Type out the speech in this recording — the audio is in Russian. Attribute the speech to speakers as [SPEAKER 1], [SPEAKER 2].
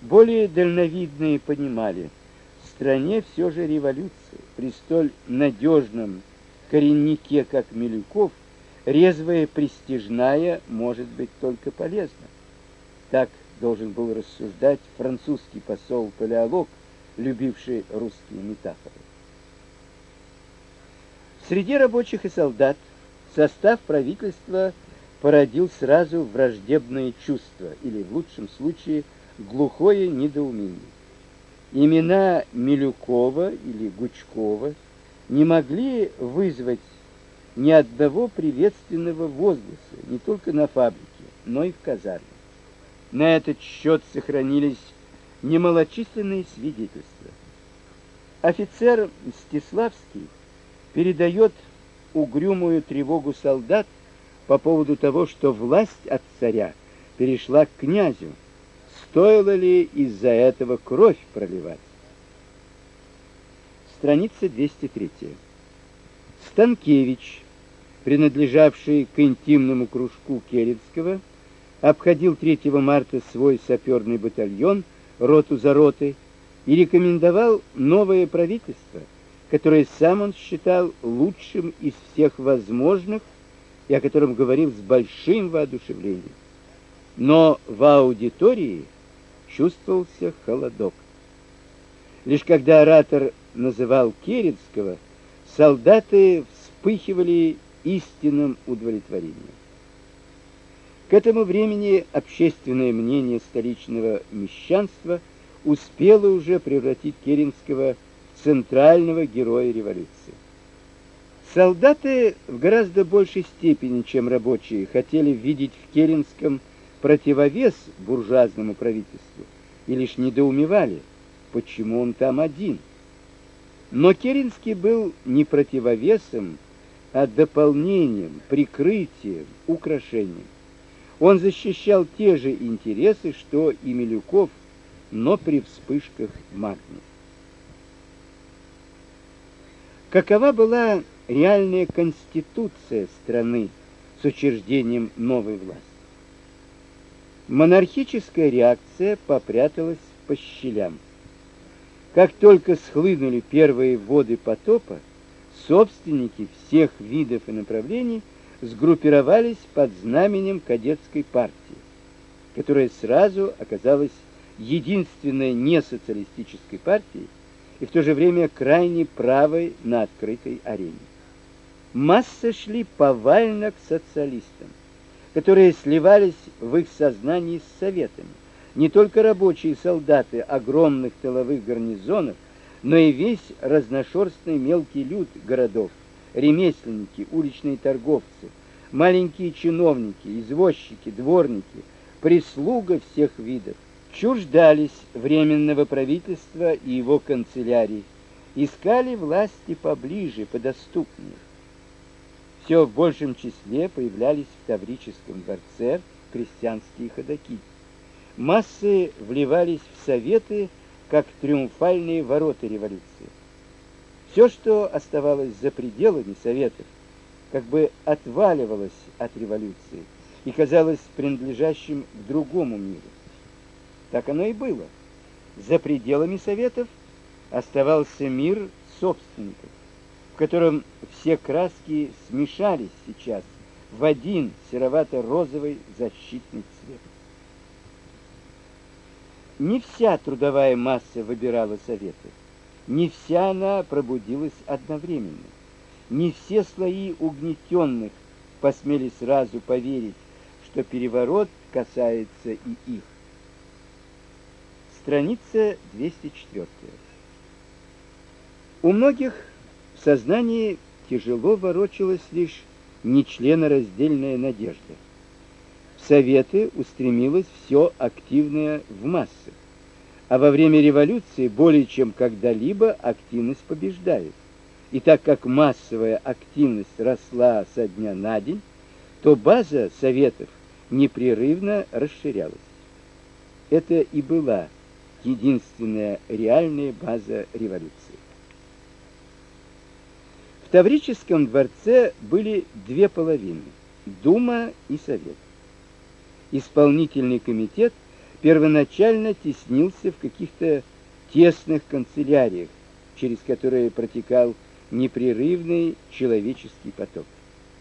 [SPEAKER 1] Более дальновидные понимали, в стране все же революция. При столь надежном кореннике, как Милюков, резвая престижная может быть только полезна. Так должен был рассуждать французский посол Палеолог, любивший русские метафоры. Среди рабочих и солдат состав правительства породил сразу враждебные чувства или в лучшем случае глухое недоумение. Имена Милюкова или Гучкова не могли вызвать ни одного приветственного возгласа, не только на фабрике, но и в казарме. На этот счет сохранились немалочисленные свидетельства. Офицер Мстиславский передает угрюмую тревогу солдат по поводу того, что власть от царя перешла к князю. Стоило ли из-за этого кровь проливать? Страница 203. Станкевич, принадлежавший к интимному кружку Керенского, обходил 3 марта свой саперный батальон роту за ротой и рекомендовал новое правительство – которое сам он считал лучшим из всех возможных и о котором говорил с большим воодушевлением. Но в аудитории чувствовался холодок. Лишь когда оратор называл Керенского, солдаты вспыхивали истинным удовлетворением. К этому времени общественное мнение столичного мещанства успело уже превратить Керенского в центрального героя революции. Солдаты в гораздо большей степени, чем рабочие, хотели видеть в Керенском противовес буржуазному правительству и лишь недоумевали, почему он там один. Но Керенский был не противовесом, а дополнением, прикрытием, украшением. Он защищал те же интересы, что и Милюков, но при вспышках магния. Какова была реальная конституция страны с учреждением новой власти? Монархическая реакция попряталась по щелям. Как только схлынули первые воды потопа, собственники всех видов и направлений сгруппировались под знаменем кадетской партии, которая сразу оказалась единственной несоциалистической партией, и в то же время крайне правой на открытой арене. Массы шли повально к социалистам, которые сливались в их сознании с советами. Не только рабочие и солдаты огромных тыловых гарнизонов, но и весь разношерстный мелкий люд городов, ремесленники, уличные торговцы, маленькие чиновники, извозчики, дворники, прислуга всех видов, чуждались временного правительства и его канцелярий, искали власти поближе, подоступнее. Все в большем числе появлялись в Таврическом дворце крестьянские ходаки. Массы вливались в советы, как триумфальные ворота революции. Все, что оставалось за пределами советов, как бы отваливалось от революции и казалось принадлежащим к другому миру. Так оно и было. За пределами советов оставался мир собственников, котором все краски смешались сейчас в один серовато-розовый защитный цвет. Не вся трудовая масса выбирала советы. Не вся она пробудилась одновременно. Не все слои угнетенных посмели сразу поверить, что переворот касается и их. Страница 204. У многих в сознании тяжело ворочалась лишь нечленораздельная надежда. В советы устремилось все активное в массы. А во время революции более чем когда-либо активность побеждает. И так как массовая активность росла со дня на день, то база советов непрерывно расширялась. Это и была единственная реальная база революции. В Таврическом дворце были две половины: Дума и Совет. Исполнительный комитет первоначально теснился в каких-то тесных канцеляриях, через которые протекал непрерывный человеческий поток.